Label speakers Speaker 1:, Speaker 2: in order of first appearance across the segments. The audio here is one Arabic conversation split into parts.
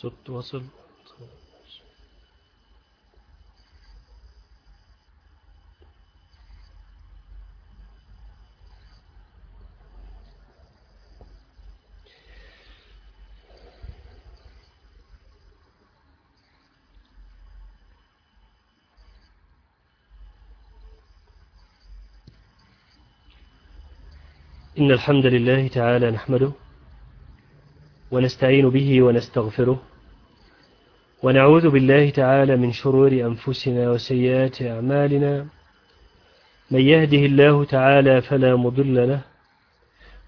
Speaker 1: صوت وصل إن الحمد لله تعالى نحمده ونستعين به ونستغفره ونعوذ بالله تعالى من شرور أنفسنا وسيئات أعمالنا. من يهده الله تعالى فلا مضل له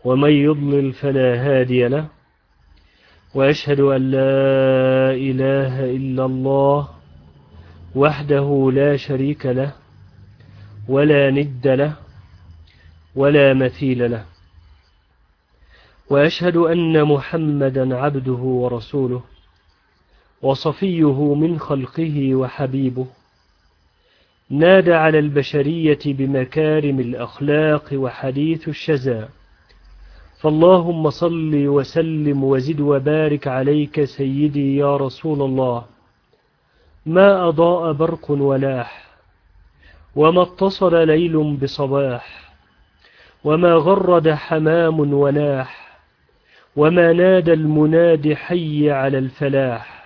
Speaker 1: ومن يضلل فلا هادي له. وأشهد أن لا إله إلا الله وحده لا شريك له ولا ند له ولا مثيل له. وأشهد أن محمدا عبده ورسوله. وصفيه من خلقه وحبيبه. نادى على البشرية بمكارم الأخلاق وحديث الشزاء. فاللهم صل وسلم وزد وبارك عليك سيدي يا رسول الله. ما أضاء برق ولاح وما اتصل ليل بصباح وما غرد حمام وناح وما نادى المناد حي على الفلاح.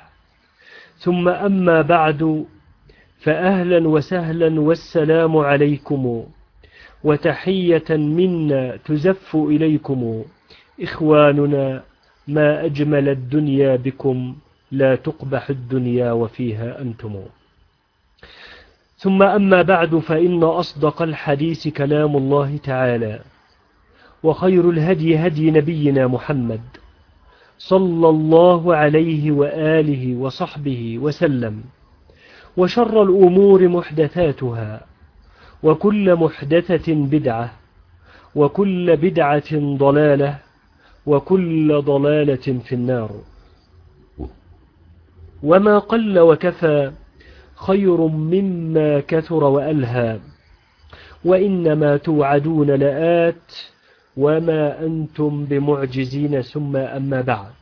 Speaker 1: ثم أما بعد فأهلا وسهلا والسلام عليكم وتحية منا تزف إليكم. إخواننا ما أجمل الدنيا بكم لا تقبح الدنيا وفيها أنتم. ثم أما بعد فإن أصدق الحديث كلام الله تعالى وخير الهدي هدي نبينا محمد صلى الله عليه وآله وصحبه وسلم. وشر الأمور محدثاتها وكل محدثة بدعة وكل بدعة ضلالة وكل ضلالة في النار. وما قل وكفى خير مما كثر وألهى وإنما توعدون لآت وما أنتم بمعجزين ثم أما بعد.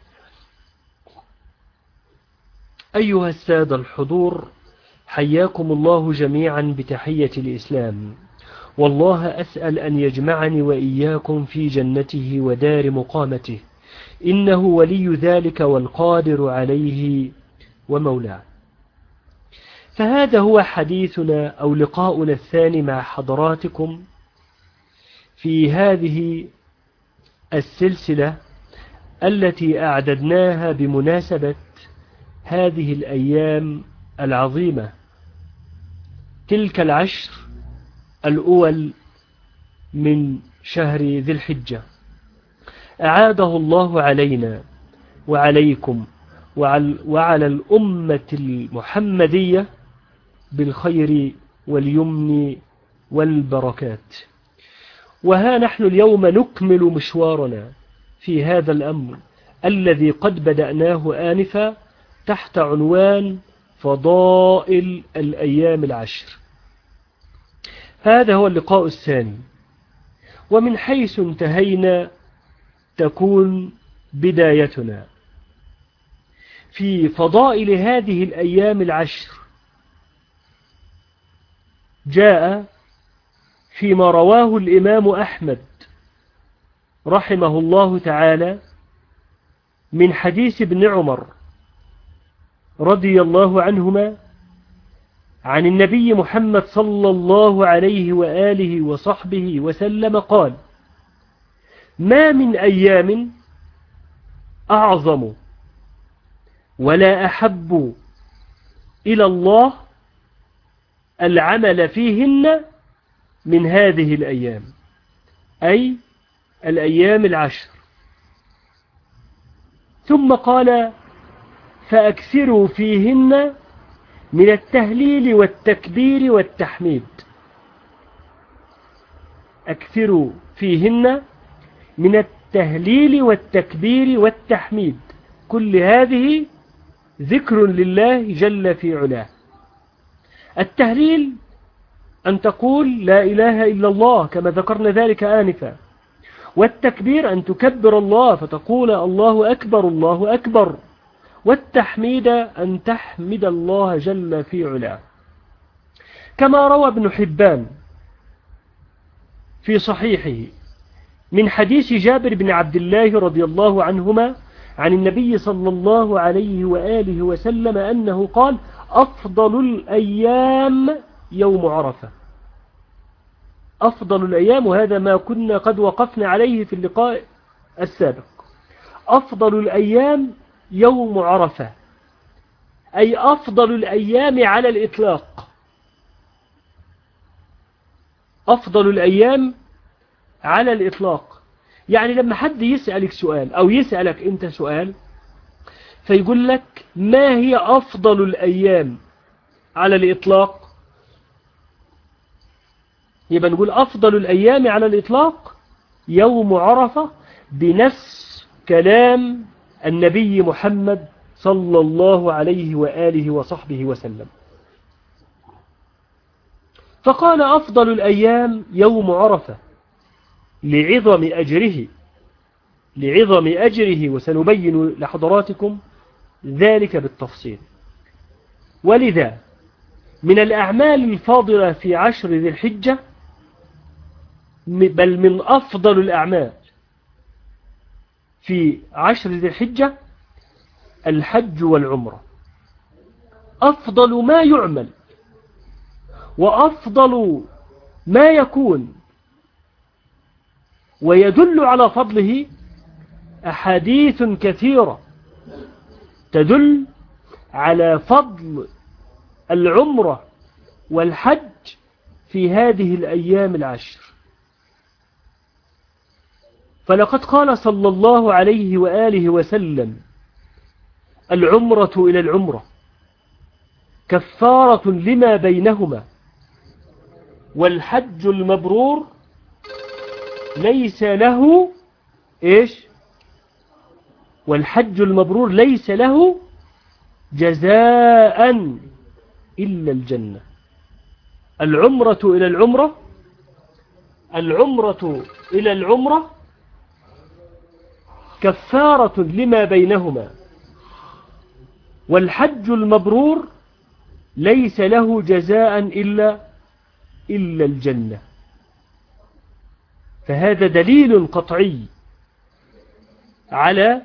Speaker 1: أيها السادة الحضور حياكم الله جميعا بتحية الإسلام. والله أسأل أن يجمعني وإياكم في جنته ودار مقامته. إنه ولي ذلك والقادر عليه ومولاه. فهذا هو حديثنا أو لقاؤنا الثاني مع حضراتكم. في هذه السلسلة التي أعددناها بمناسبة هذه الأيام العظيمة. تلك العشر الأول من شهر ذي الحجة. أعاده الله علينا وعليكم وعلى الأمة المحمدية بالخير واليمن والبركات. وها نحن اليوم نكمل مشوارنا في هذا الأمر الذي قد بدأناه آنفا تحت عنوان فضائل الأيام العشر. هذا هو اللقاء الثاني. ومن حيث انتهينا تكون بدايتنا. في فضائل هذه الأيام العشر جاء فيما رواه الإمام أحمد رحمه الله تعالى من حديث ابن عمر رضي الله عنهما عن النبي محمد صلى الله عليه وآله وصحبه وسلم قال ما من أيام أعظم ولا أحب إلى الله العمل فيهن من هذه الأيام أي الأيام العشر. ثم قال فأكثروا فيهن من التهليل والتكبير والتحميد. أكثروا فيهن من التهليل والتكبير والتحميد. كل هذه ذكر لله جل في علاه. التهليل أن تقول لا إله إلا الله كما ذكرنا ذلك آنفا. والتكبير أن تكبر الله فتقول الله أكبر الله أكبر. والتحميد أن تحمد الله جل في علاه. كما روى ابن حبان في صحيحه من حديث جابر بن عبد الله رضي الله عنهما عن النبي صلى الله عليه وآله وسلم أنه قال أفضل الأيام يوم عرفة. أفضل الأيام وهذا ما كنا قد وقفنا عليه في اللقاء السابق. أفضل الأيام يوم عرفة. أي أفضل الأيام على الإطلاق. أفضل الأيام على الإطلاق. يعني لما حد يسألك سؤال أو يسألك أنت سؤال فيقول لك ما هي أفضل الأيام على الإطلاق؟ يبقى نقول أفضل الأيام على الإطلاق يوم عرفة بنفس كلام النبي محمد صلى الله عليه وآله وصحبه وسلم. فقال أفضل الأيام يوم عرفة لعظم أجره لعظم أجره وسنبين لحضراتكم ذلك بالتفصيل. ولذا من الأعمال الفاضلة في عشر ذي الحجة بل من أفضل الأعمال. في عشر ذي الحجة الحج والعمرة. أفضل ما يعمل وأفضل ما يكون. ويدل على فضله أحاديث كثيرة تدل على فضل العمرة والحج في هذه الأيام العشر. فلقد قال صلى الله عليه وآله وسلم العمرة إلى العمرة كفارة لما بينهما والحج المبرور ليس له إيش؟ والحج المبرور ليس له جزاء إلا الجنة. العمرة إلى العمرة العمرة إلى العمرة كفارة لما بينهما. والحج المبرور ليس له جزاء إلا إلا الجنة. فهذا دليل قطعي على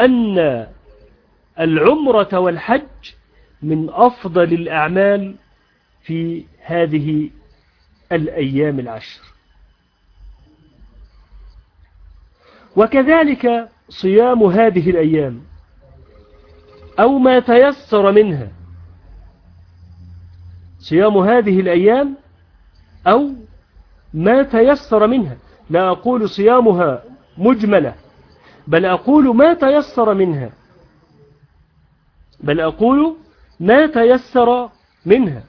Speaker 1: أن العمرة والحج من أفضل الأعمال في هذه الأيام العشر. وكذلك صيام هذه الأيام أو ما تيسر منها. صيام هذه الأيام أو ما تيسر منها. لا أقول صيامها مجملة بل أقول ما تيسر منها. بل أقول ما تيسر منها.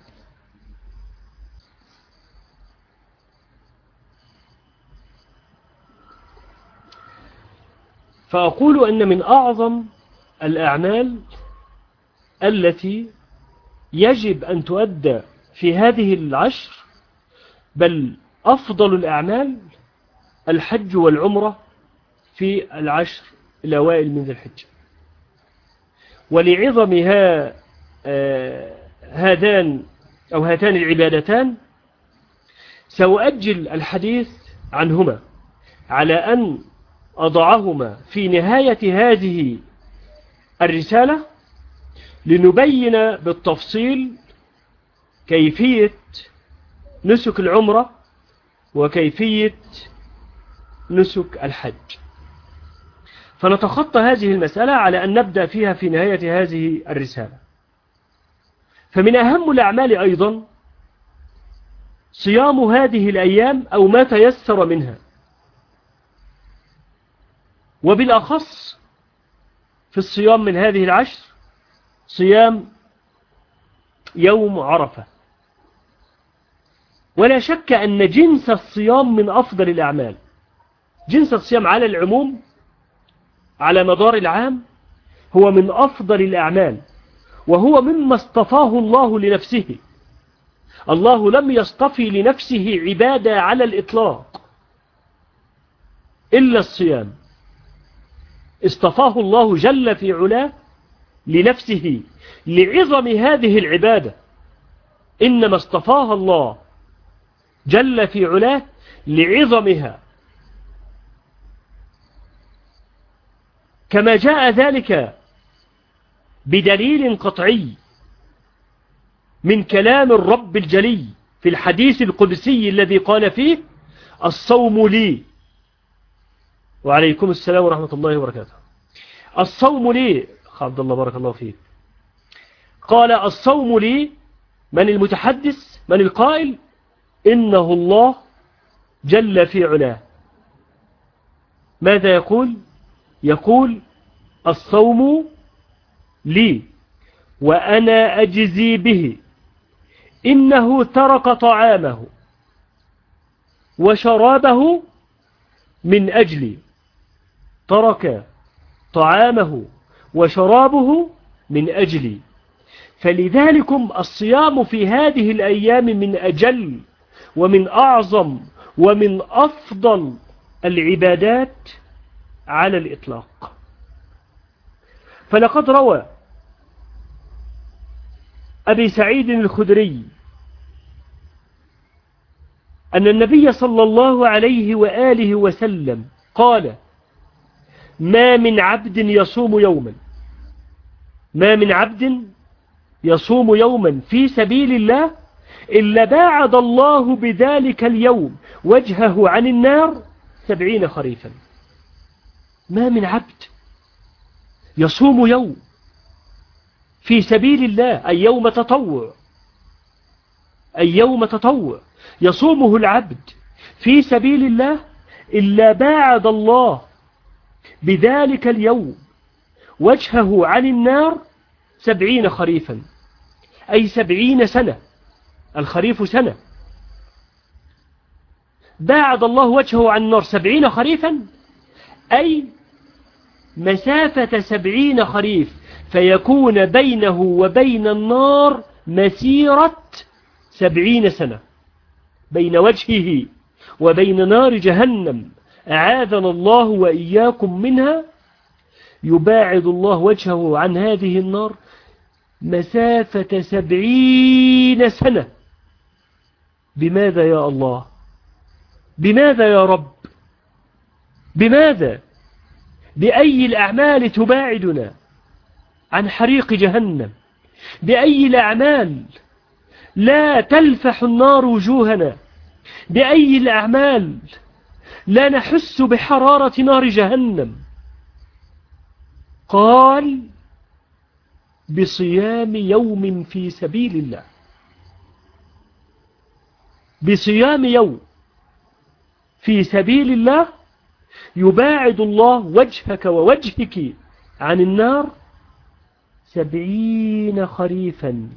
Speaker 1: فأقول أن من أعظم الأعمال التي يجب أن تؤدى في هذه العشر بل أفضل الأعمال الحج والعمرة في العشر الأوائل من ذي الحجة. ولعظمها آه، هذان أو هاتان العبادتان سأؤجل الحديث عنهما على أن أضعهما في نهاية هذه الرسالة لنبين بالتفصيل كيفية نسك العمرة وكيفية نسك الحج. فنتخطى هذه المسألة على أن نبدأ فيها في نهاية هذه الرسالة. فمن أهم الأعمال أيضا صيام هذه الأيام أو ما تيسر منها. وبالأخص في الصيام من هذه العشر صيام يوم عرفة. ولا شك أن جنس الصيام من أفضل الأعمال. جنس الصيام على العموم على مدار العام هو من أفضل الأعمال وهو مما اصطفاه الله لنفسه. الله لم يصطفي لنفسه عبادة على الإطلاق إلا الصيام. اصطفاه الله جل في علاه لنفسه لعظم هذه العبادة. إنما اصطفاها الله جل في علاه لعظمها. كما جاء ذلك بدليل قطعي من كلام الرب الجلي في الحديث القدسي الذي قال فيه الصوم لي. وعليكم السلام ورحمة الله وبركاته. الصوم لي عبد الله بارك الله فيك. قال الصوم لي من المتحدث من القائل إنه الله جل في علاه. ماذا يقول؟ يقول الصوم لي وأنا أجزي به إنه ترك طعامه وشرابه من أجلي. ترك طعامه وشرابه من أجلي فلذلكم الصيام في هذه الأيام من أجل ومن أعظم ومن أفضل العبادات على الإطلاق. فلقد روى أبي سعيد الخدري أن النبي صلى الله عليه وآله وسلم قال ما من عبد يصوم يوما. ما من عبد يصوم يوما في سبيل الله إلا باعد الله بذلك اليوم وجهه عن النار سبعين خريفا. ما من عبد يصوم يوم في سبيل الله أي يوم تطوع أي يوم تطوع. يصومه العبد في سبيل الله إلا باعد الله بذلك اليوم وجهه عن النار سبعين خريفا أي سبعين سنة الخريف سنة. باعد الله وجهه عن النار سبعين خريفا أي مسافة سبعين خريف فيكون بينه وبين النار مسيرة سبعين سنة بين وجهه وبين نار جهنم. أعاذنا الله وإياكم منها. يباعد الله وجهه عن هذه النار مسافة سبعين سنة. بماذا يا الله؟ بماذا يا رب؟ بماذا؟ بأي الأعمال تباعدنا عن حريق جهنم؟ بأي الأعمال لا تلفح النار وجوهنا؟ بأي الأعمال لا نحس بحرارة نار جهنم. قال بصيام يوم في سبيل الله. بصيام يوم في سبيل الله يباعد الله وجهك ووجهك عن النار سبعين خريفا.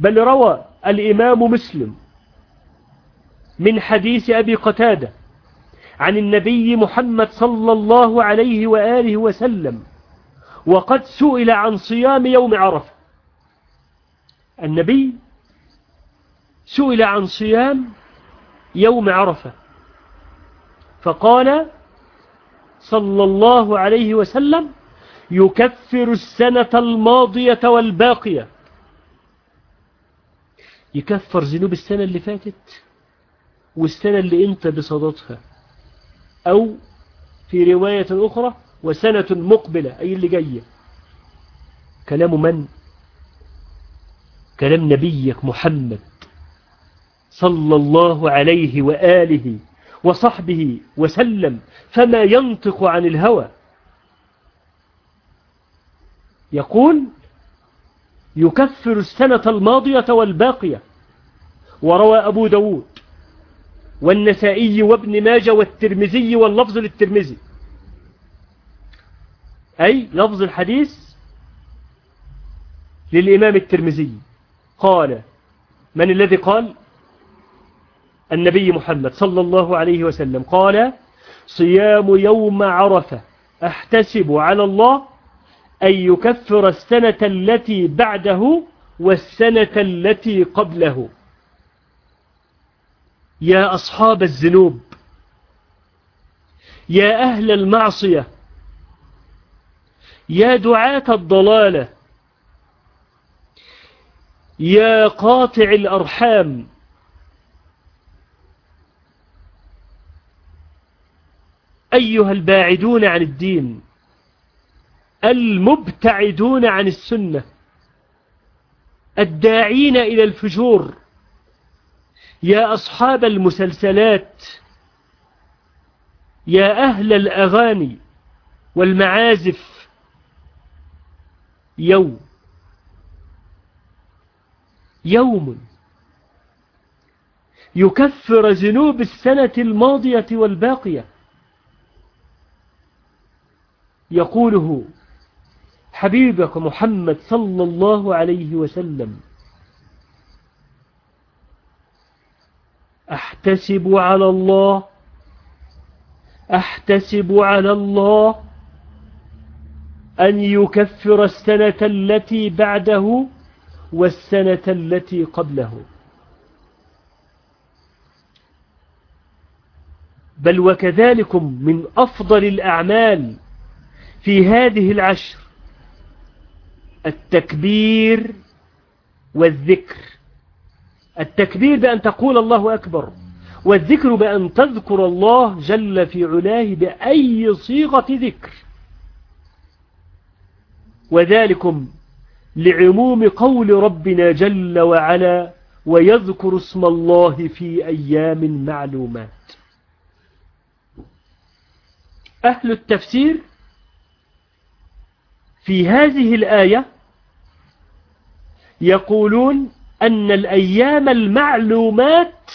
Speaker 1: بل روى الإمام مسلم من حديث أبي قتادة عن النبي محمد صلى الله عليه وآله وسلم وقد سئل عن صيام يوم عرفة. النبي سئل عن صيام يوم عرفة فقال صلى الله عليه وسلم يكفر السنة الماضية والباقية. يكفر ذنوب السنة اللي فاتت؟ والسنة اللي انت بصددها. أو في رواية أخرى وسنة مقبلة أي اللي جاية. كلام من؟ كلام نبيك محمد صلى الله عليه وآله وصحبه وسلم فما ينطق عن الهوى. يقول يكفر السنة الماضية والباقية. وروى أبو داود والنسائي وابن ماجه والترمذي واللفظ للترمذي. أي لفظ الحديث للإمام الترمذي. قال من الذي قال؟ النبي محمد صلى الله عليه وسلم. قال صيام يوم عرفة. أحتسب على الله أن يكفر السنة التي بعده والسنة التي قبله. يا أصحاب الذنوب يا أهل المعصية يا دعاة الضلالة يا قاطع الأرحام. أيها الباعدون عن الدين المبتعدون عن السنة الداعين إلى الفجور. يا أصحاب المسلسلات يا أهل الأغاني والمعازف يوم يوم يكفر ذنوب السنة الماضية والباقية. يقوله حبيبك محمد صلى الله عليه وسلم أحتسب على الله. أحتسب على الله أن يكفر السنة التي بعده والسنة التي قبله. بل وكذلكم من أفضل الأعمال في هذه العشر التكبير والذكر. التكبير بأن تقول الله أكبر والذكر بأن تذكر الله جل في علاه بأي صيغة ذكر. وذلكم لعموم قول ربنا جل وعلا ويذكر اسم الله في أيام معلومات. أهل التفسير في هذه الآية يقولون أن الأيام المعلومات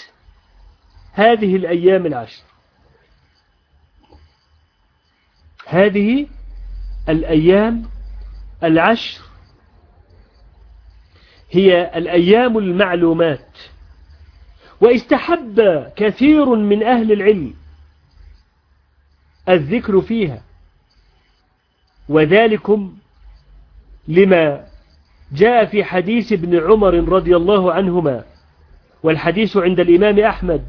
Speaker 1: هذه الأيام العشر. هذه الأيام العشر هي الأيام المعلومات واستحب كثير من أهل العلم الذكر فيها وذلكم لما جاء في حديث ابن عمر رضي الله عنهما والحديث عند الإمام أحمد.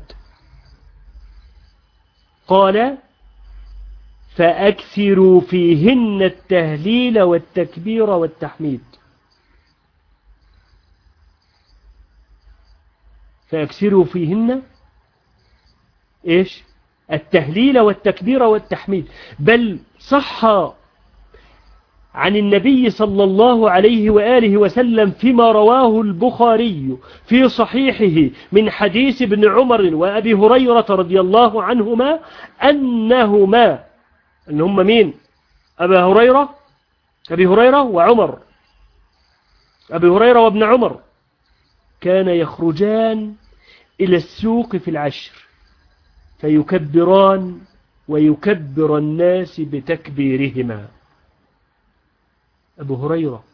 Speaker 1: قال فأكثروا فيهن التهليل والتكبير والتحميد. فأكثروا فيهن إيش؟ التهليل والتكبير والتحميد. بل صح عن النبي صلى الله عليه وآله وسلم فيما رواه البخاري في صحيحه من حديث ابن عمر وأبي هريرة رضي الله عنهما أنهما أن هم مين؟ أبا هريرة أبي هريرة وعمر. أبي هريرة وابن عمر كان يخرجان إلى السوق في العشر فيكبران ويكبر الناس بتكبيرهما. أبو هريرة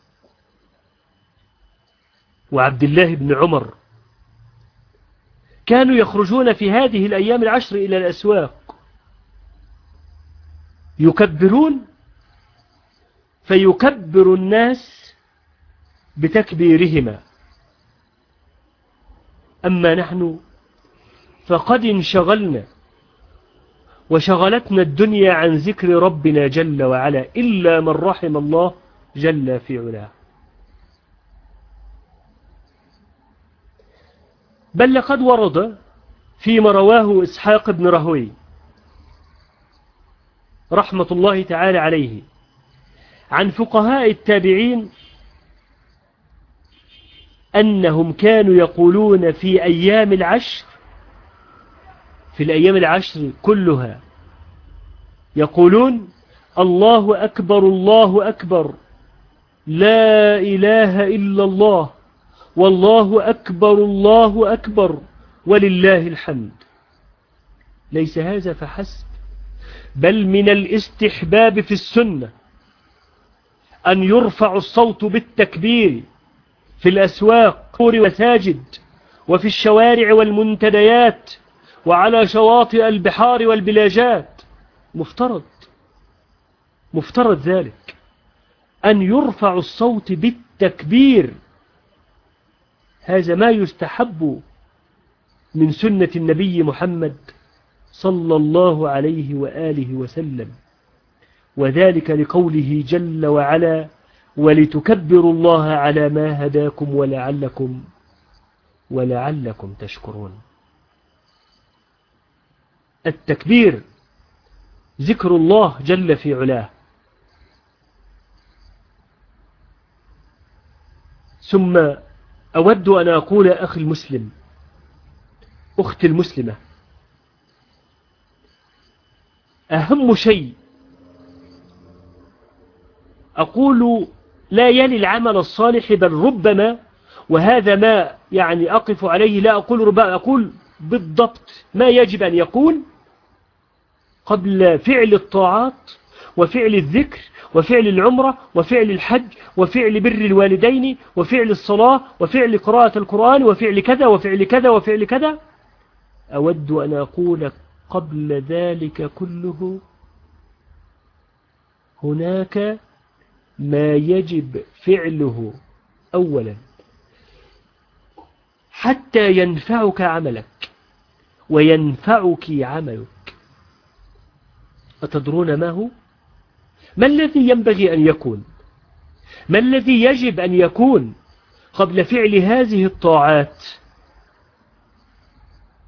Speaker 1: وعبد الله بن عمر كانوا يخرجون في هذه الأيام العشر إلى الأسواق يكبرون فيكبر الناس بتكبيرهما أما نحن فقد انشغلنا وشغلتنا الدنيا عن ذكر ربنا جل وعلا إلا من رحم الله جل في علاه. بل لقد ورد فيما رواه إسحاق بن رهوي رحمة الله تعالى عليه عن فقهاء التابعين أنهم كانوا يقولون في أيام العشر في الأيام العشر كلها يقولون الله أكبر الله أكبر. لا إله إلا الله والله أكبر الله أكبر ولله الحمد. ليس هذا فحسب بل من الاستحباب في السنة أن يرفع الصوت بالتكبير في الأسواق والمساجد وفي الشوارع والمنتديات وعلى شواطئ البحار والبلاجات. مفترض مفترض ذلك. أن يرفع الصوت بالتكبير. هذا ما يستحب من سنة النبي محمد صلى الله عليه وآله وسلم. وذلك لقوله جل وعلا ولتكبروا الله على ما هداكم ولعلكم ولعلكم تشكرون. التكبير ذكر الله جل في علاه. ثم أود أن أقول أخي المسلم أختي المسلمة أهم شيء أقول لا يلي العمل الصالح بل ربما وهذا ما يعني أقف عليه لا أقول ربما أقول بالضبط ما يجب أن يكون قبل فعل الطاعات وفعل الذكر وفعل العمرة وفعل الحج وفعل بر الوالدين وفعل الصلاة وفعل قراءة القرآن وفعل كذا وفعل كذا وفعل كذا. أود أن أقول قبل ذلك كله هناك ما يجب فعله أولا. حتى ينفعك عملك وينفعك عملك. أتدرون ما هو؟ ما الذي ينبغي أن يكون؟ ما الذي يجب أن يكون قبل فعل هذه الطاعات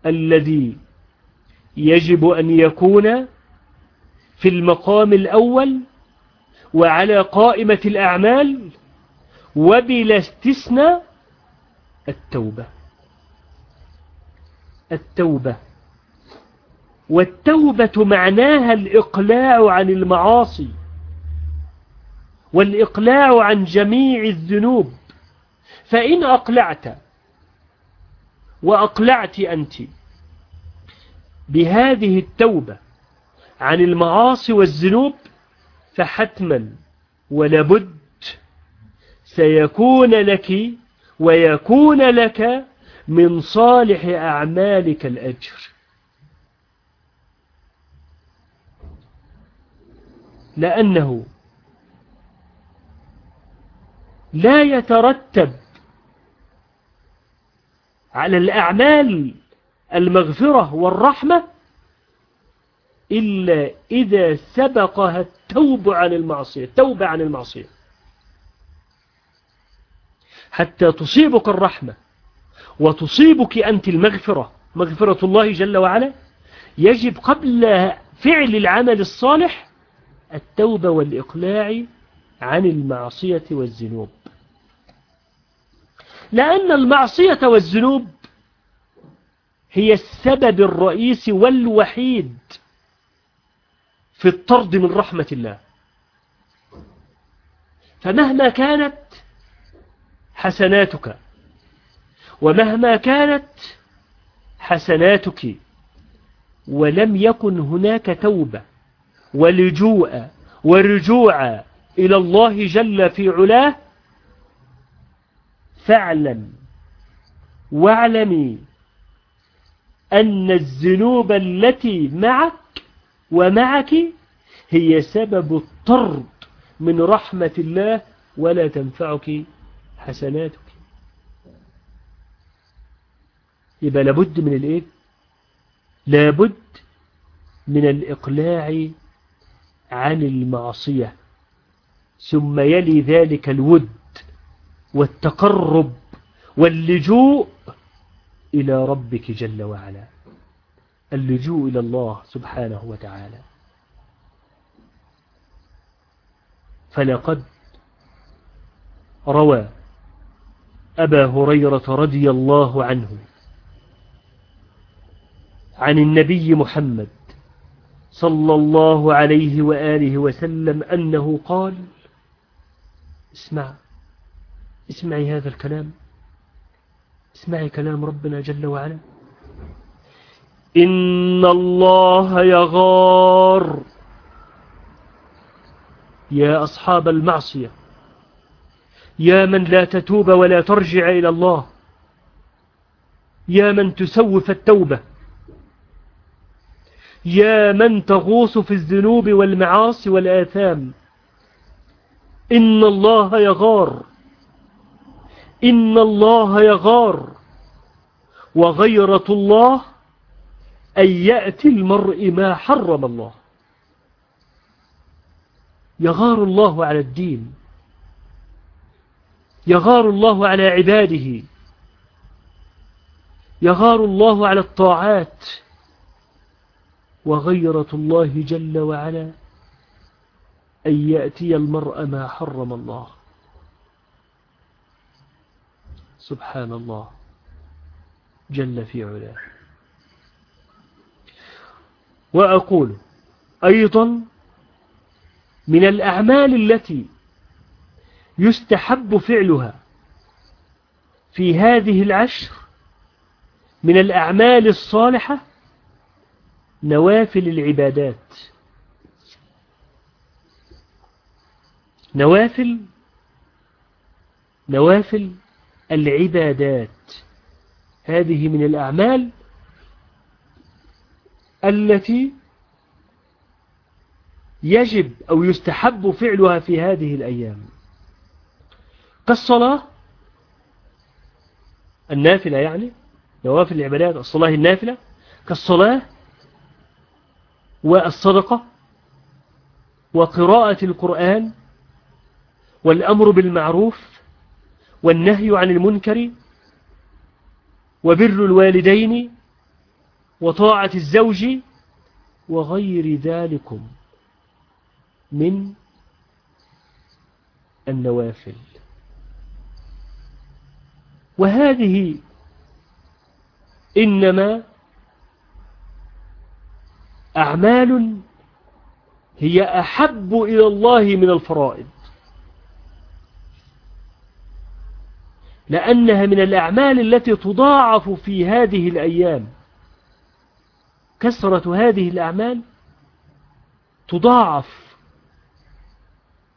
Speaker 1: الذي يجب أن يكون في المقام الأول وعلى قائمة الأعمال وبلا استثناء التوبة؟ التوبة. والتوبة معناها الإقلاع عن المعاصي. والإقلاع عن جميع الذنوب. فإن أقلعت وأقلعت أنت بهذه التوبة عن المعاصي والذنوب فحتما ولابد سيكون لك ويكون لك من صالح أعمالك الأجر. لأنه لا يترتب على الأعمال المغفرة والرحمة إلا إذا سبقها التوب عن المعصية التوبة عن المعصية. حتى تصيبك الرحمة وتصيبك أنت المغفرة. مغفرة الله جل وعلا. يجب قبل فعل العمل الصالح التوبة والإقلاع عن المعصية والذنوب. لأن المعصية والذنوب هي السبب الرئيسي والوحيد في الطرد من رحمة الله. فمهما كانت حسناتك ومهما كانت حسناتك ولم يكن هناك توبة ولجوء ورجوع إلى الله جل في علاه فاعلم واعلمي أن الذنوب التي معك ومعك هي سبب الطرد من رحمة الله ولا تنفعك حسناتك. يبقى لابد من الإيه؟ لابد من الإقلاع عن المعصية ثم يلي ذلك الود والتقرب واللجوء إلى ربك جل وعلا. اللجوء إلى الله سبحانه وتعالى. فلقد روى أبا هريرة رضي الله عنه عن النبي محمد صلى الله عليه وآله وسلم أنه قال اسمع اسمعي هذا الكلام. اسمعي كلام ربنا جل وعلا. إن الله يغار. يا أصحاب المعصية. يا من لا تتوب ولا ترجع إلى الله. يا من تسوف التوبة. يا من تغوص في الذنوب والمعاصي والآثام. إن الله يغار. إن الله يغار وغيرة الله أن يأتي المرء ما حرم الله. يغار الله على الدين. يغار الله على عباده. يغار الله على الطاعات. وغيرة الله جل وعلا أن يأتي المرء ما حرم الله. سبحان الله. جل في علاه. وأقول أيضا من الأعمال التي يستحب فعلها في هذه العشر من الأعمال الصالحة نوافل العبادات. نوافل نوافل العبادات. هذه من الأعمال التي يجب أو يستحب فعلها في هذه الأيام. كالصلاة النافلة يعني نوافل العبادات الصلاة النافلة. كالصلاة والصدقة وقراءة القرآن والأمر بالمعروف والنهي عن المنكر وبر الوالدين وطاعة الزوج وغير ذلكم من النوافل. وهذه إنما أعمال هي أحب إلى الله من الفرائض. لأنها من الأعمال التي تضاعف في هذه الأيام. كثرة هذه الأعمال تضاعف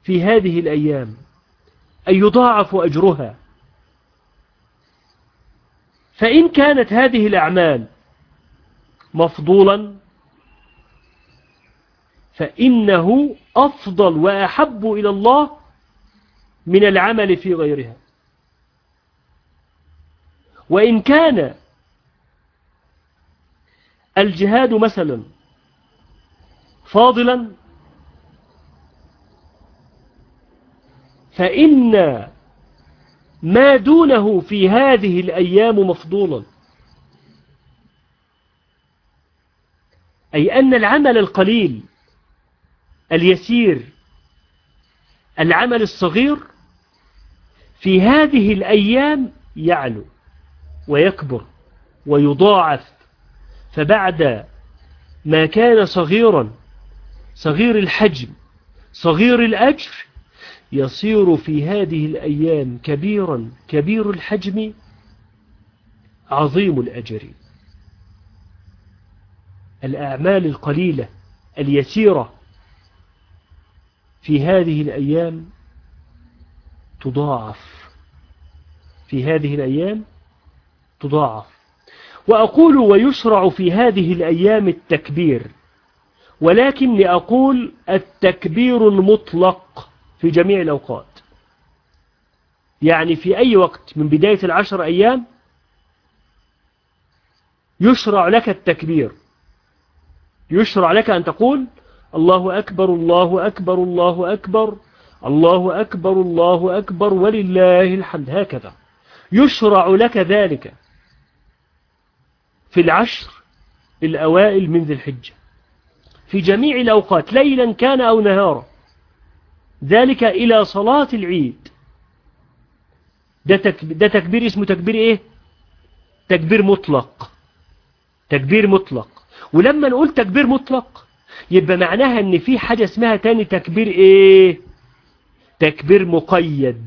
Speaker 1: في هذه الأيام أي يضاعف أجرها. فإن كانت هذه الأعمال مفضولا فإنه أفضل وأحب إلى الله من العمل في غيرها. وإن كان الجهاد مثلا فاضلا فإن ما دونه في هذه الأيام مفضولا. أي أن العمل القليل اليسير العمل الصغير في هذه الأيام يعلو. ويكبر ويضاعف. فبعد ما كان صغيرا صغير الحجم صغير الأجر يصير في هذه الأيام كبيرا كبير الحجم عظيم الأجر. الأعمال القليلة اليسيرة في هذه الأيام تضاعف. في هذه الأيام تضاعف. وأقول ويشرع في هذه الأيام التكبير ولكن أقول التكبير المطلق في جميع الأوقات. يعني في أي وقت من بداية العشر أيام يشرع لك التكبير. يشرع لك أن تقول الله أكبر الله أكبر الله أكبر الله أكبر الله أكبر ولله الحمد. هكذا. يشرع لك ذلك. في العشر الأوائل من ذي الحجة. في جميع الأوقات ليلا كان أو نهارا. ذلك إلى صلاة العيد. ده, ده تكبير اسمه تكبير إيه؟ تكبير مطلق. تكبير مطلق. ولما نقول تكبير مطلق يبقى معناها إن في حاجة اسمها تاني تكبير إيه؟ تكبير مقيد.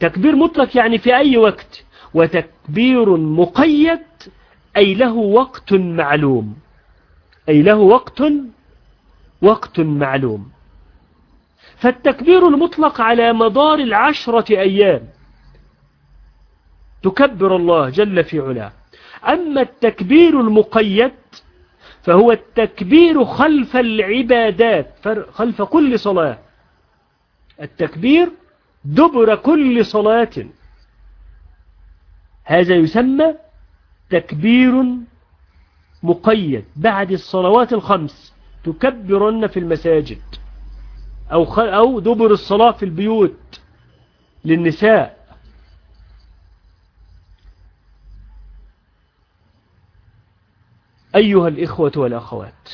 Speaker 1: تكبير مطلق يعني في أي وقت؟ وتكبير مقيد أي له وقت معلوم. أي له وقت وقت معلوم. فالتكبير المطلق على مدار العشرة أيام تكبر الله جل في علاه. أما التكبير المقيد فهو التكبير خلف العبادات خلف كل صلاة. التكبير دبر كل صلاة. هذا يسمى تكبير مقيد. بعد الصلوات الخمس تكبرن في المساجد أو, أو دبر الصلاة في البيوت للنساء. أيها الإخوة والأخوات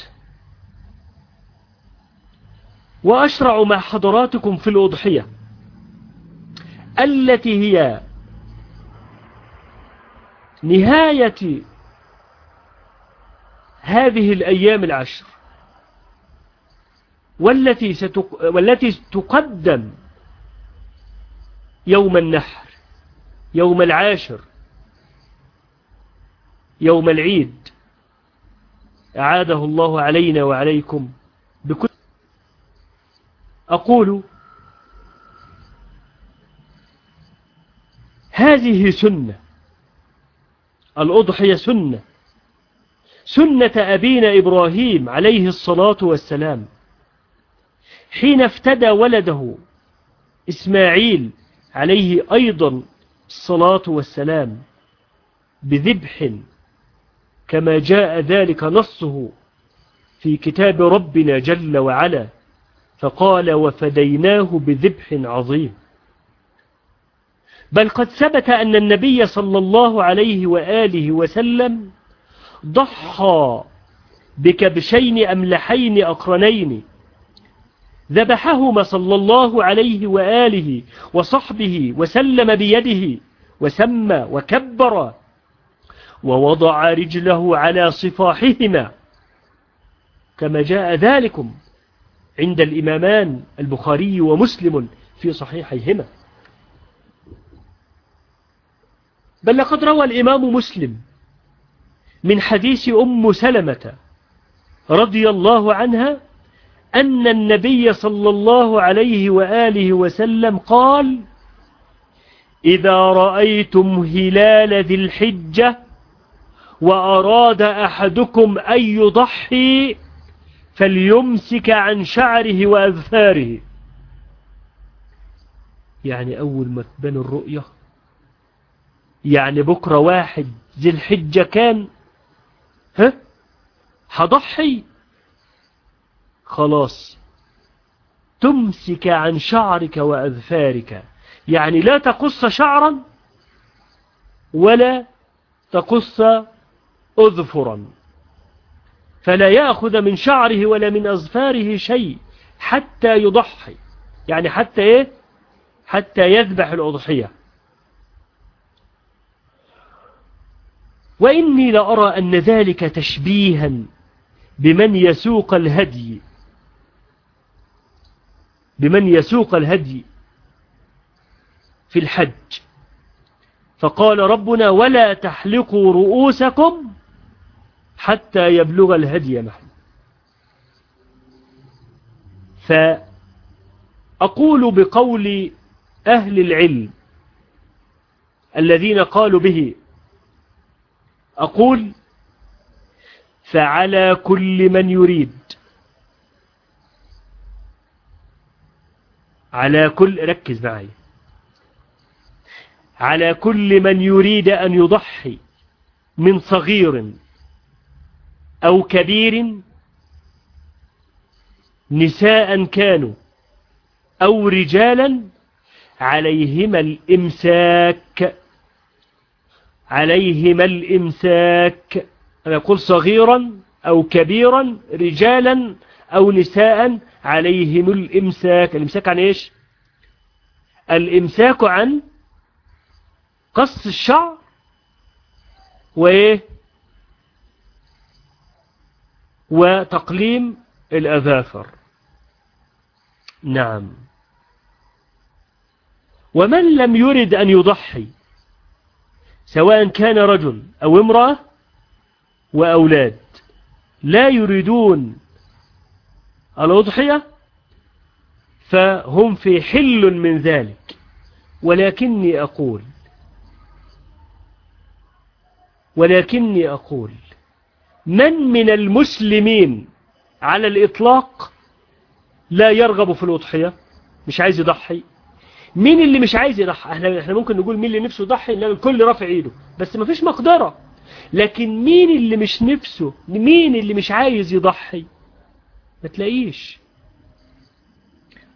Speaker 1: وأشرع مع حضراتكم في الأضحية التي هي نهاية هذه الأيام العشر والتي, ستق... والتي تقدم يوم النحر يوم العاشر يوم العيد أعاده الله علينا وعليكم بكل أقول هذه سنة الأضحية سنة. سنة أبينا إبراهيم عليه الصلاة والسلام. حين افتدى ولده إسماعيل عليه أيضا الصلاة والسلام بذبح كما جاء ذلك نصه في كتاب ربنا جل وعلا فقال وفديناه بذبح عظيم. بل قد ثبت أن النبي صلى الله عليه وآله وسلم ضحى بكبشين أملحين أقرنين ذبحهما صلى الله عليه وآله وصحبه وسلم بيده وسمى وكبر ووضع رجله على صفاحهما. كما جاء ذلكم عند الإمامان البخاري ومسلم في صحيحيهما. بل لقد روى الإمام مسلم من حديث أم سلمة رضي الله عنها أن النبي صلى الله عليه وآله وسلم قال إذا رأيتم هلال ذي الحجة وأراد أحدكم أن يضحي فليمسك عن شعره وأذفاره يعني أول ما تبان الرؤية يعني بكرة واحد ذي الحجة كان ها؟ هضحي؟ خلاص. تمسك عن شعرك وأذفارك. يعني لا تقص شعرا ولا تقص أذفرا. فلا يأخذ من شعره ولا من أظفاره شيء حتى يضحي. يعني حتى إيه؟ حتى يذبح الأضحية. وإني لأرى أن ذلك تشبيها بمن يسوق الهدي. بمن يسوق الهدي في الحج. فقال ربنا ولا تحلقوا رؤوسكم حتى يبلغ الهدي محل فأقول بقول أهل العلم الذين قالوا به أقول فعلى كل من يريد. على كل ركز معي. على كل من يريد أن يضحي من صغير أو كبير نساء كانوا أو رجالا عليهما الإمساك عليهما الإمساك. أقول صغيرا أو كبيرا رجالا أو نساء عليهم الإمساك. الإمساك عن إيش؟ الإمساك عن قص الشعر وإيه؟ وتقليم الأذافر نعم. ومن لم يرد أن يضحي؟ سواء كان رجل أو امرأة وأولاد لا يريدون الأضحية فهم في حل من ذلك. ولكني أقول ولكني أقول من من المسلمين على الإطلاق لا يرغب في الأضحية؟ مش عايز يضحي؟ مين اللي مش عايز يضحي؟ إحنا إحنا ممكن نقول مين اللي نفسه يضحي؟ انما الكل رافع إيده. بس ما فيش مقدرة. لكن مين اللي مش نفسه؟ مين اللي مش عايز يضحي؟ ما تلاقيش.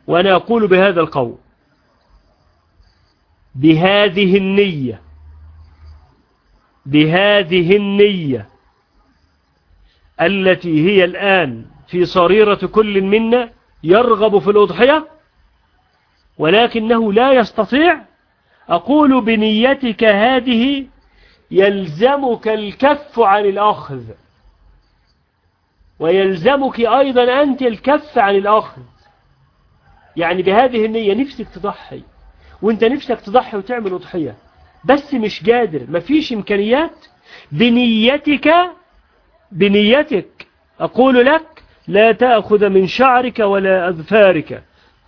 Speaker 1: وأنا أقول بهذا القول. بهذه النية. بهذه النية. التي هي الآن في صريرة كل منا يرغب في الأضحية ولكنه لا يستطيع. أقول بنيتك هذه يلزمك الكف عن الأخذ. ويلزمك أيضا أنت الكف عن الأخذ. يعني بهذه النية نفسك تضحي. وانت نفسك تضحي وتعمل أضحية بس مش قادر. مفيش إمكانيات. بنيتك بنيتك أقول لك لا تأخذ من شعرك ولا أظفارك.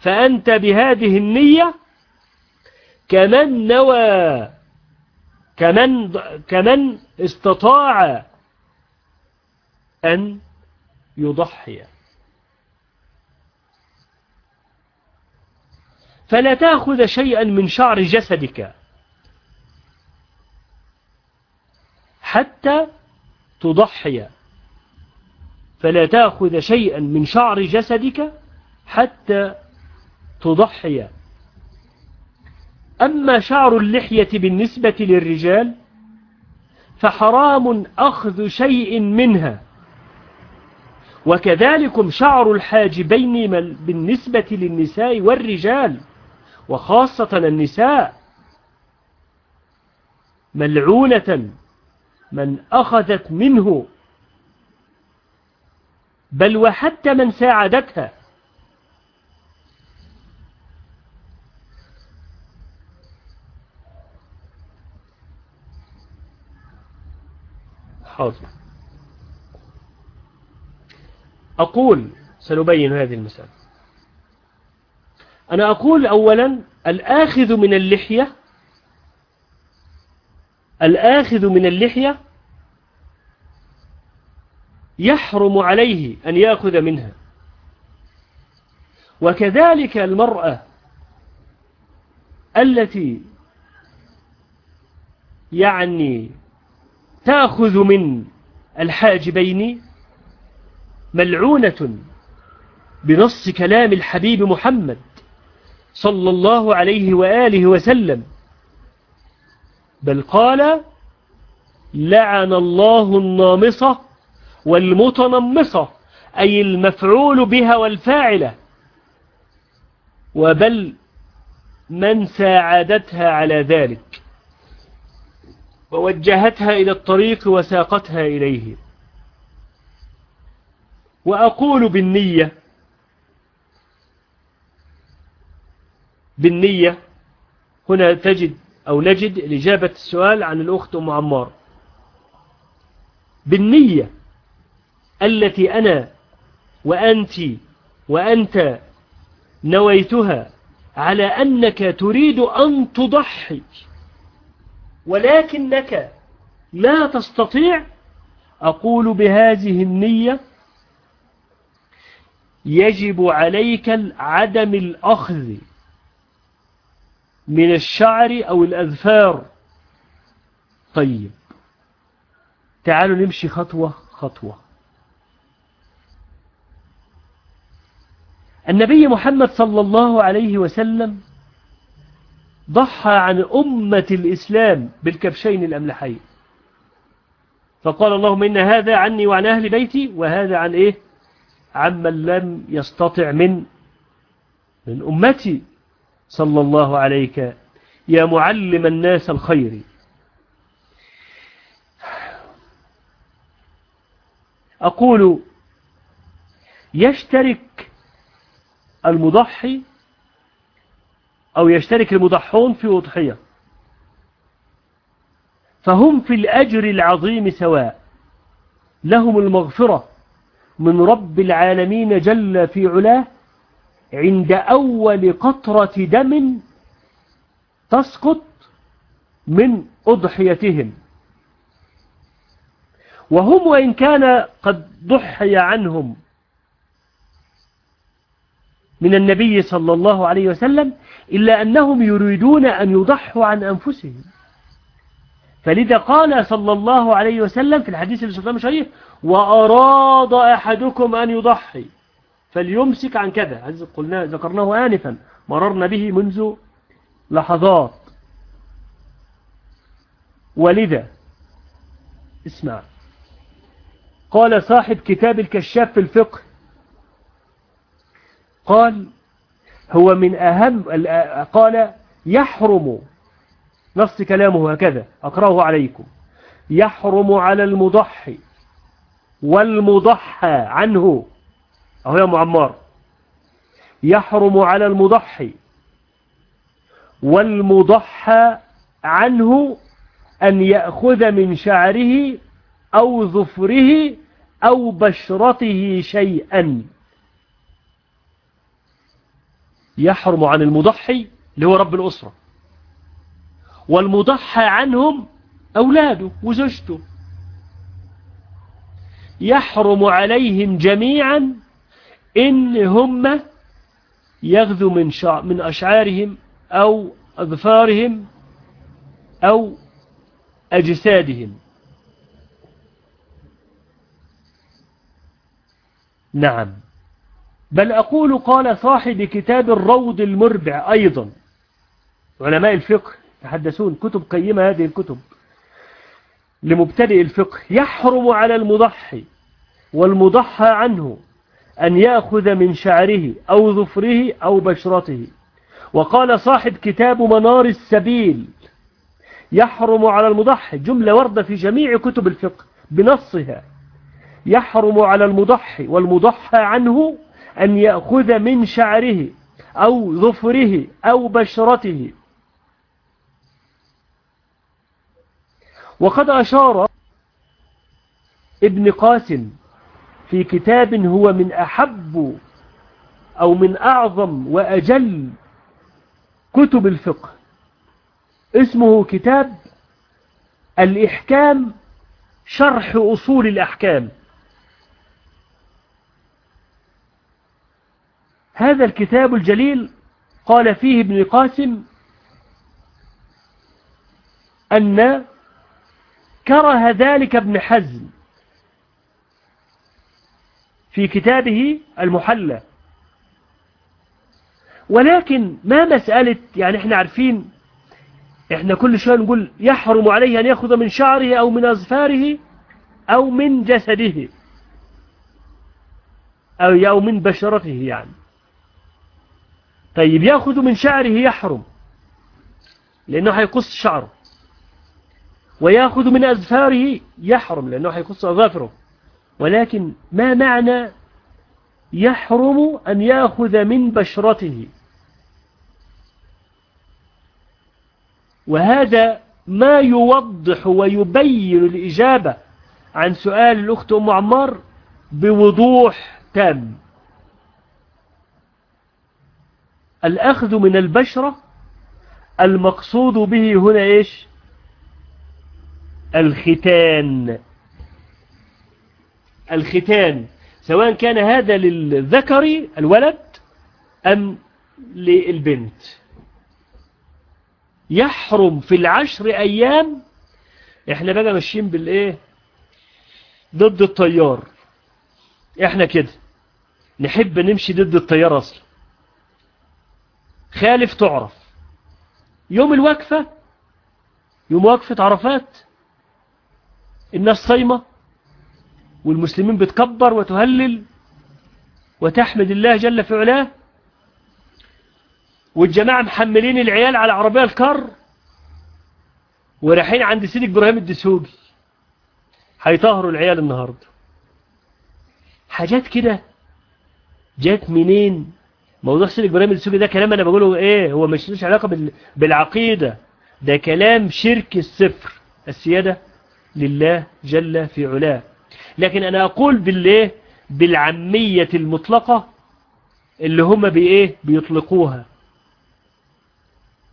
Speaker 1: فأنت بهذه النية كمن نوى كمن, كمن استطاع أن يضحي. فلا تأخذ شيئا من شعر جسدك حتى تضحي. فلا تأخذ شيئا من شعر جسدك حتى تضحي. أما شعر اللحية بالنسبة للرجال فحرام أخذ شيء منها. وكذلك شعر الحاجبين بالنسبة للنساء والرجال وخاصة النساء ملعونة من أخذت منه. بل وحتى من ساعدتها. حاضر أقول سنبين هذه المسألة. أنا أقول أولا الآخذ من اللحية الآخذ من اللحية يحرم عليه أن يأخذ منها. وكذلك المرأة التي يعني تأخذ من الحاجبين ملعونة بنص كلام الحبيب محمد صلى الله عليه وآله وسلم بل قال لعن الله النامصة والمتنمصة أي المفعول بها والفاعلة. وبل من ساعدتها على ذلك. ووجهتها إلى الطريق وساقتها إليه. وأقول بالنية بالنية هنا تجد أو نجد الإجابة السؤال عن الأخت أم عمار. بالنية التي أنا وأنت وأنت نويتها على أنك تريد أن تضحي. ولكنك لا تستطيع. أقول بهذه النية يجب عليك عدم الأخذ من الشعر أو الأذفار. طيب تعالوا نمشي خطوة خطوة. النبي محمد صلى الله عليه وسلم ضحى عن أمة الإسلام بالكبشين الأملحين. فقال اللهم إن هذا عني وعن أهل بيتي وهذا عن إيه؟ عمن لم يستطع من من أمتي. صلى الله عليك يا معلم الناس الخير. أقول يشترك المضحي أو يشترك المضحون في أضحية. فهم في الأجر العظيم سواء. لهم المغفرة من رب العالمين جل في علاه عند أول قطرة دم تسقط من أضحيتهم. وهم وإن كان قد ضحي عنهم من النبي صلى الله عليه وسلم إلا أنهم يريدون أن يضحوا عن أنفسهم. فلذا قال صلى الله عليه وسلم في الحديث اللي شفناه شريف وأراد أحدكم أن يضحي فليمسك عن كذا. قلنا ذكرناه آنفا مررنا به منذ لحظات. ولذا؟ اسمع. قال صاحب كتاب الكشاف في الفقه قال هو من أهم قال يحرم نص كلامه هكذا أقرأه عليكم. يحرم على المضحي والمضحى عنه أهو يا معمار يحرم على المضحي والمضحى عنه أن يأخذ من شعره أو ظفره أو بشرته شيئا. يحرم عن المضحي اللي هو رب الأسرة. والمضحى عنهم أولاده وزوجته. يحرم عليهم جميعا إن هم يغذوا من, من أشعارهم أو أظفارهم أو أجسادهم. نعم. بل أقول قال صاحب كتاب الروض المربع أيضا. علماء الفقه يتحدثون كتب قيمة هذه الكتب لمبتدئ الفقه يحرم على المضحي والمضحى عنه أن يأخذ من شعره أو ظفره أو بشرته. وقال صاحب كتاب منار السبيل يحرم على المضحي جملة وردة في جميع كتب الفقه بنصها. يحرم على المضحي والمضحى عنه أن يأخذ من شعره أو ظفره أو بشرته. وقد أشار ابن قاسم في كتاب هو من أحب أو من أعظم وأجل كتب الفقه اسمه كتاب الإحكام شرح أصول الأحكام. هذا الكتاب الجليل قال فيه ابن قاسم أن كره ذلك ابن حزم في كتابه المحلى. ولكن ما مسألة يعني إحنا عارفين إحنا كل شوية نقول يحرم عليه أن يأخذ من شعره أو من أظفاره أو من جسده أو من بشرته يعني. طيب يأخذ من شعره يحرم لأنه هيقص شعره. ويأخذ من أزفاره يحرم لأنه هيقص أظافره. ولكن ما معنى يحرم أن يأخذ من بشرته؟ وهذا ما يوضح ويبين الإجابة عن سؤال الأخت أم عمار بوضوح تام. الأخذ من البشرة المقصود به هنا إيش؟ الختان. الختان. سواء كان هذا للذكر الولد أم للبنت. يحرم في العشر أيام. إحنا بقى ماشيين بالإيه؟ ضد التيار إحنا كده. نحب نمشي ضد التيار أصلا. خالف تعرف. يوم الوقفة يوم وقفة عرفات الناس صايمة والمسلمين بتكبر وتهلل وتحمد الله جل في علاه والجماعة محملين العيال على عربية الكر ورايحين عند سيدك إبراهيم الدسوقي. هيطهروا العيال النهاردة. حاجات كده جات منين؟ موضوع سيدك إبراهيم الدسوقي ده كلام أنا بقوله إيه هو مش ليش علاقة بالعقيدة. ده كلام شرك الصفر. السيادة لله جل في علاه. لكن أنا أقول بالله بالعمية المطلقة اللي هم بإيه؟ بيطلقوها.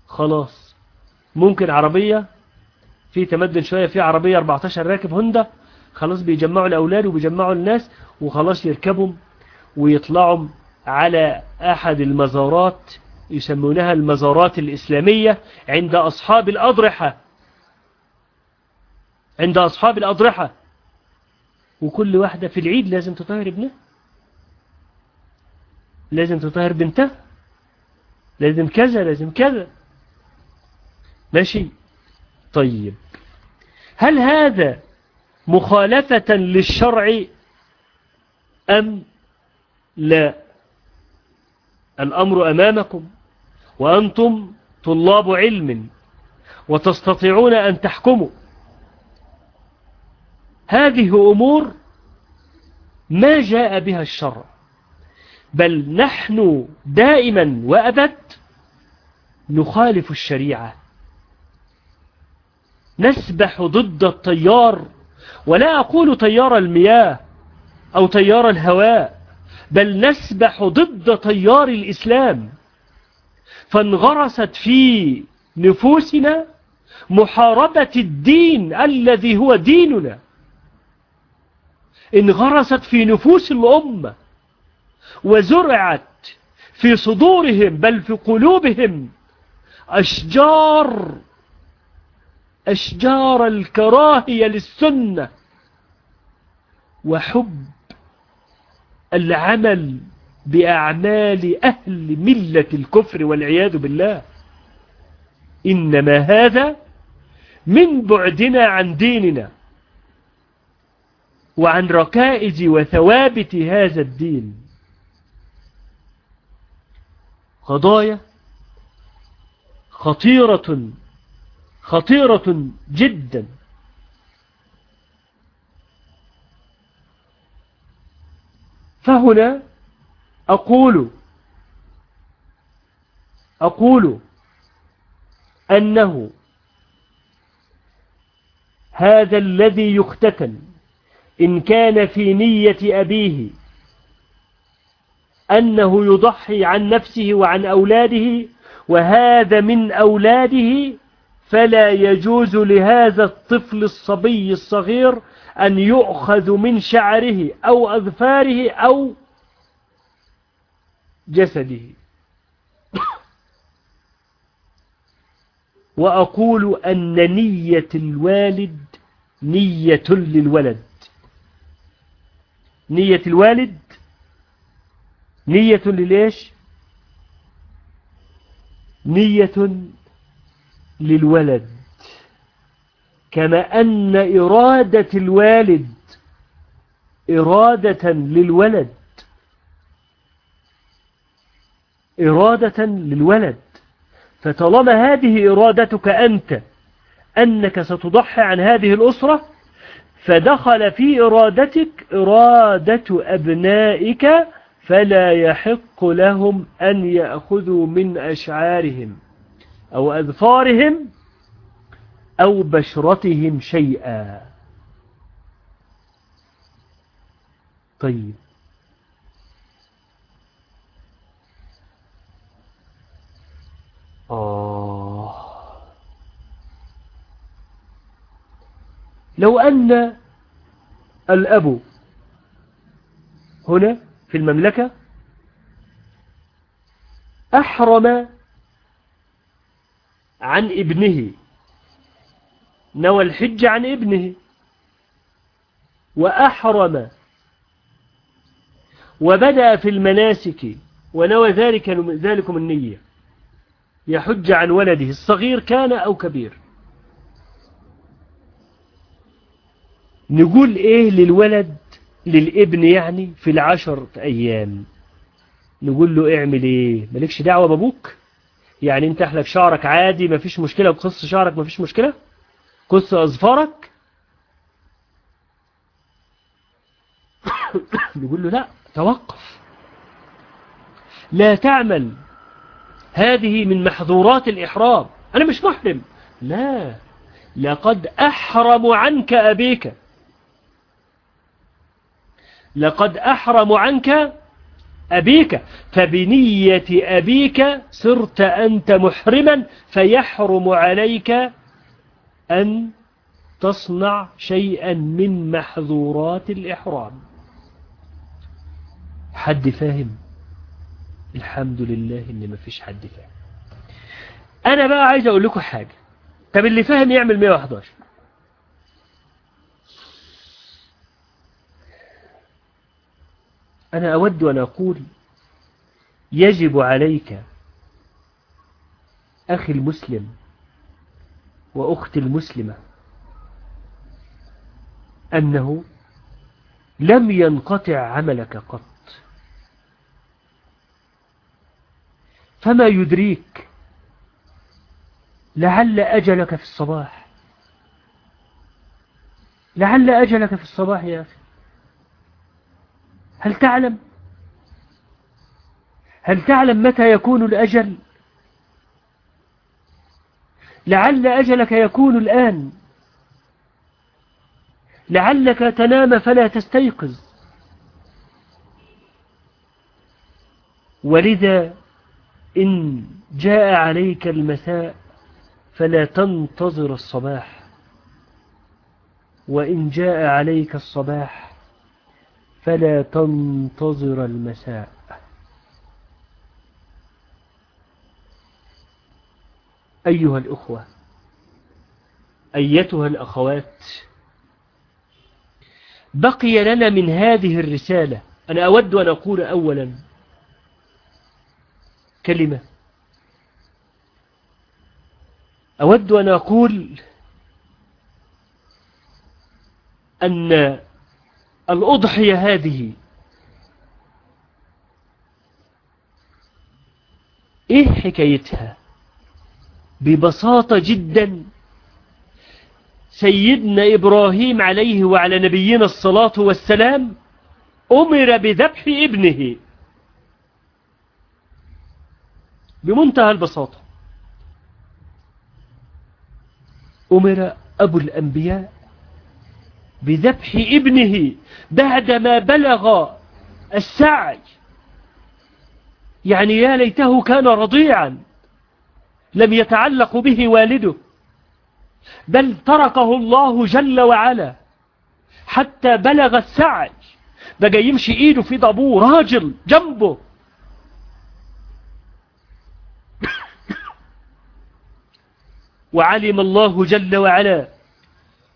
Speaker 1: خلاص. ممكن عربية في تمدن شوية في عربية 14 راكب هوندا خلاص بيجمعوا الأولاد وبيجمعوا الناس وخلاص يركبهم ويطلعوا على أحد المزارات يسمونها المزارات الإسلامية عند أصحاب الأضرحة. عند أصحاب الأضرحة. وكل واحدة في العيد لازم تطهر ابنها. لازم تطهر بنتها. لازم كذا لازم كذا. ماشي؟ طيب. هل هذا مخالفة للشرع أم لا؟ الأمر أمامكم وأنتم طلاب علم وتستطيعون أن تحكموا. هذه أمور ما جاء بها الشرع بل نحن دائما وأبد نخالف الشريعة. نسبح ضد التيار ولا أقول تيار المياه أو تيار الهواء بل نسبح ضد تيار الإسلام. فانغرست في نفوسنا محاربة الدين الذي هو ديننا. انغرست في نفوس الأمة وزرعت في صدورهم بل في قلوبهم أشجار أشجار الكراهية للسنة وحب العمل بأعمال أهل ملة الكفر والعياذ بالله. إنما هذا من بعدنا عن ديننا وعن ركائز وثوابت هذا الدين. قضايا خطيرة خطيرة جدا. فهنا أقول أقول أنه هذا الذي يختتن إن كان في نية أبيه أنه يضحي عن نفسه وعن أولاده وهذا من أولاده فلا يجوز لهذا الطفل الصبي الصغير أن يؤخذ من شعره أو أظفاره أو جسده. وأقول أن نية الوالد نية للولد. نية الوالد نية لليش نية للولد. كما أن إرادة الوالد إرادة للولد. إرادة للولد. فطالما هذه إرادتك أنت أنك ستضحي عن هذه الأسرة فدخل في إرادتك إرادة أبنائك فلا يحق لهم أن يأخذوا من أشعارهم أو أذفارهم أو بشرتهم شيئا. طيب. آه. لو أن الأب هنا في المملكة أحرم عن ابنه نوى الحج عن ابنه وأحرم وبدأ في المناسك ونوى ذلك ذلكم النية. يحج عن ولده الصغير كان أو كبير. نقول إيه للولد للابن يعني في العشر أيام. نقول له اعمل إيه؟ مالكش دعوة بابوك؟ يعني أنت احلك شعرك عادي مفيش مشكلة بقص شعرك مفيش مشكلة؟ قص أظفارك نقول له لا توقف. لا تعمل. هذه من محظورات الإحرام. أنا مش محرم. لا. لقد أحرم عنك أبيك. لقد أحرم عنك أبيك. فبنية أبيك صرت أنت محرما فيحرم عليك أن تصنع شيئا من محظورات الإحرام. حد فاهم؟ الحمد لله إن ما فيش حد فاهم. أنا بقى عايز أقول لكم حاجة. طب اللي فاهم يعمل 111 أنا أود أن أقول يجب عليك أخي المسلم وأختي المسلمة أنه لم ينقطع عملك قط. فما يدريك لعل أجلك في الصباح؟ لعل أجلك في الصباح يا أخي؟ هل تعلم؟ هل تعلم متى يكون الأجل؟ لعل أجلك يكون الآن. لعلك تنام فلا تستيقظ. ولذا إن جاء عليك المساء فلا تنتظر الصباح. وإن جاء عليك الصباح فلا تنتظر المساء. أيها الأخوة أيتها الأخوات بقي لنا من هذه الرسالة أنا أود أن أقول أولا كلمة. أود أن أقول أن الأضحية هذه إيه حكايتها؟ ببساطة جدا سيدنا إبراهيم عليه وعلى نبينا الصلاة والسلام أمر بذبح ابنه بمنتهى البساطة. أمر أبو الأنبياء بذبح ابنه بعدما بلغ السعي. يعني يا ليته كان رضيعا. لم يتعلق به والده بل تركه الله جل وعلا. حتى بلغ السعي بقى يمشي إيده في ضبوه راجل جنبه. وعلم الله جل وعلا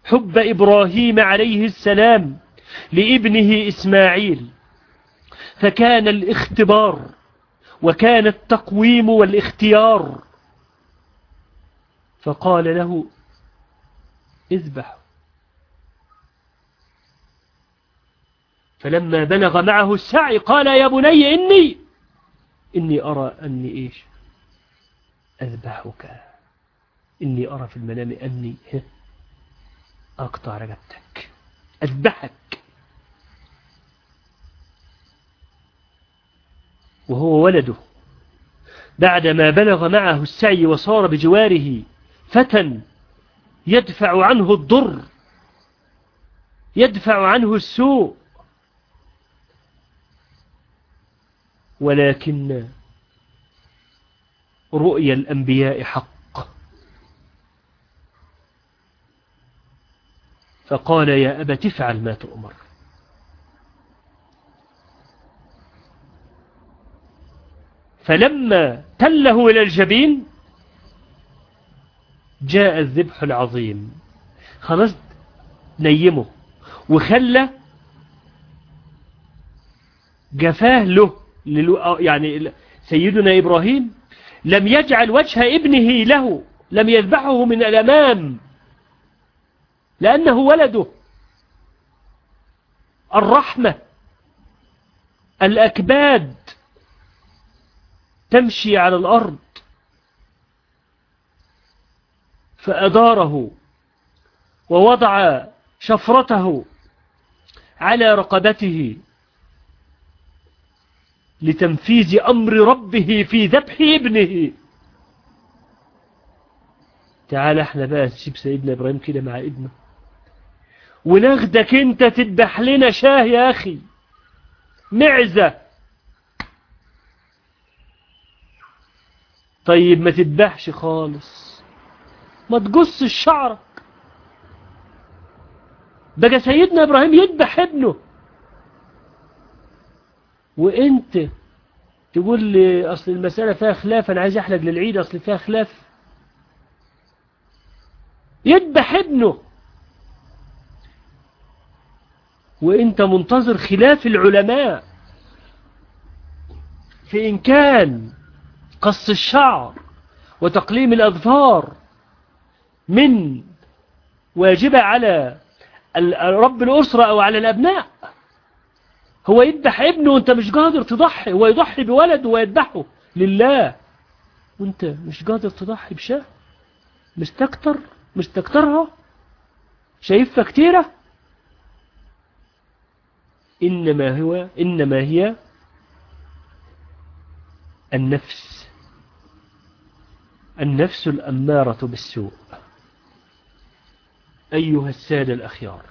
Speaker 1: حب إبراهيم عليه السلام لابنه إسماعيل. فكان الاختبار وكان التقويم والاختيار فقال له اذبح. فلما بلغ معه السعي قال يا بني إني إني أرى أني إيش؟ أذبحك. إني أرى في المنام أني أقطع رقبتك. أذبحك. وهو ولده. بعدما بلغ معه السعي وصار بجواره فتى يدفع عنه الضر يدفع عنه السوء. ولكن رؤيا الأنبياء حق. فقال يا أبت افعل ما تؤمر. فلما تله إلى الجبين جاء الذبح العظيم. خلاص نيمه. وخلى جفاه له يعني سيدنا إبراهيم لم يجعل وجه ابنه له لم يذبحه من الأمام لأنه ولده. الرحمة الأكباد تمشي على الأرض. فأداره ووضع شفرته على رقبته لتنفيذ أمر ربه في ذبح ابنه. تعال إحنا بقى نسيب سيدنا إبراهيم كده مع ابنه. وناخدك انت تذبح لنا شاه يا أخي. معزة. طيب ما تذبحش خالص. ما تقص شعرك بقى سيدنا إبراهيم يذبح ابنه. وإنت تقول لي أصل المسألة فيها خلاف أنا عايز أحلق للعيد أصل فيها خلاف. يذبح ابنه. وإنت منتظر خلاف العلماء. في إن كان قص الشعر وتقليم الأظفار. من واجبة على رب الأسرة أو على الأبناء. هو يذبح ابنه وانت مش قادر تضحي هو يضحي بولده ويذبحه. لله. وانت مش قادر تضحي بشاه. مستكتر مستكترها. شايفها كتيرة. إنما هو إنما هي النفس. النفس الأمارة بالسوء. أيها السادة الأخيار.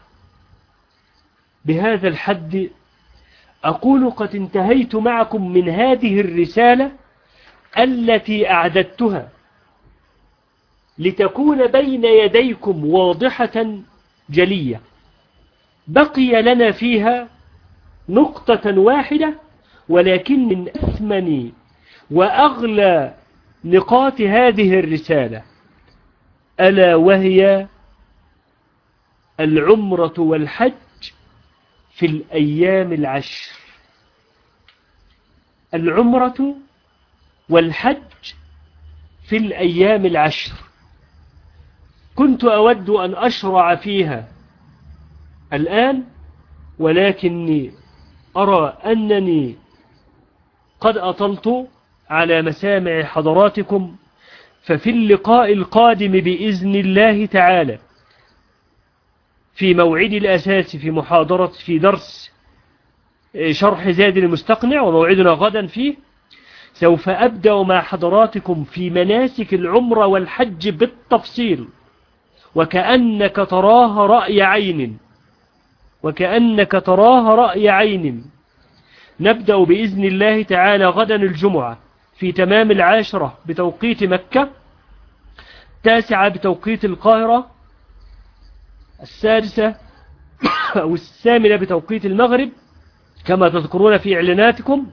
Speaker 1: بهذا الحد أقول قد انتهيت معكم من هذه الرسالة التي أعددتها لتكون بين يديكم واضحة جلية. بقي لنا فيها نقطة واحدة ولكن من أثمن وأغلى نقاط هذه الرسالة ألا وهي العمرة والحج في الأيام العشر. العمرة والحج في الأيام العشر. كنت أود أن أشرع فيها الآن ولكني أرى أنني قد أطلت على مسامع حضراتكم ففي اللقاء القادم بإذن الله تعالى في موعد الأساس في محاضرة في درس شرح زاد المستقنع وموعدنا غدا فيه. سوف أبدأ مع حضراتكم في مناسك العمر والحج بالتفصيل. وكأنك تراها رأي عين. وكأنك تراها رأي عين. نبدأ بإذن الله تعالى غدا الجمعة في تمام العاشرة بتوقيت مكة تاسعة بتوقيت القاهرة السادسة أو الثامنة بتوقيت المغرب كما تذكرون في إعلاناتكم.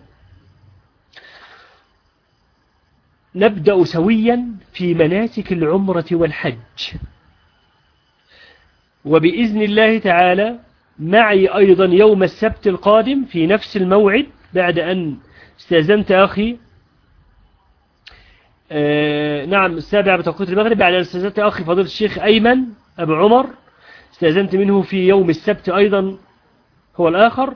Speaker 1: نبدأ سويا في مناسك العمرة والحج. وبإذن الله تعالى معي أيضا يوم السبت القادم في نفس الموعد بعد أن استأذنت أخي. آه نعم السابع بتوقيت المغرب بعد أن استأذنت أخي فضيلة الشيخ أيمن أبو عمر. استأذنت منه في يوم السبت أيضا هو الآخر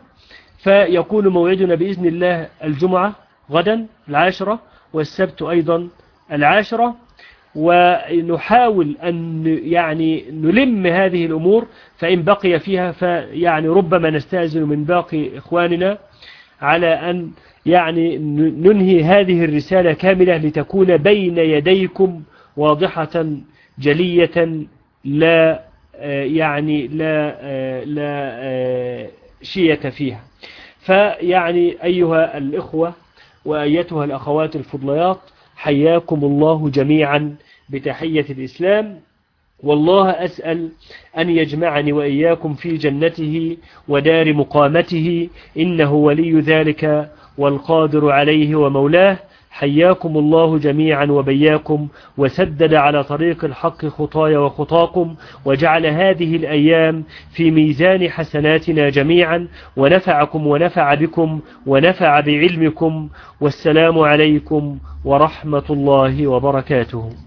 Speaker 1: فيكون موعدنا بإذن الله الجمعة غدا العاشرة والسبت أيضا العاشرة. ونحاول أن يعني نلم هذه الأمور فإن بقي فيها فيعني ربما نستأذن من باقي إخواننا على أن يعني ننهي هذه الرسالة كاملة لتكون بين يديكم واضحة جلية لا يعني لا لا شية فيها. فيعني أيها الإخوة وأيتها الأخوات الفضليات حياكم الله جميعا بتحية الإسلام. والله أسأل أن يجمعني وإياكم في جنته ودار مقامته إنه ولي ذلك والقادر عليه ومولاه. حياكم الله جميعا وبياكم وسدد على طريق الحق خطايا وخطاكم وجعل هذه الأيام في ميزان حسناتنا جميعا ونفعكم ونفع بكم ونفع بعلمكم والسلام عليكم ورحمة الله وبركاته.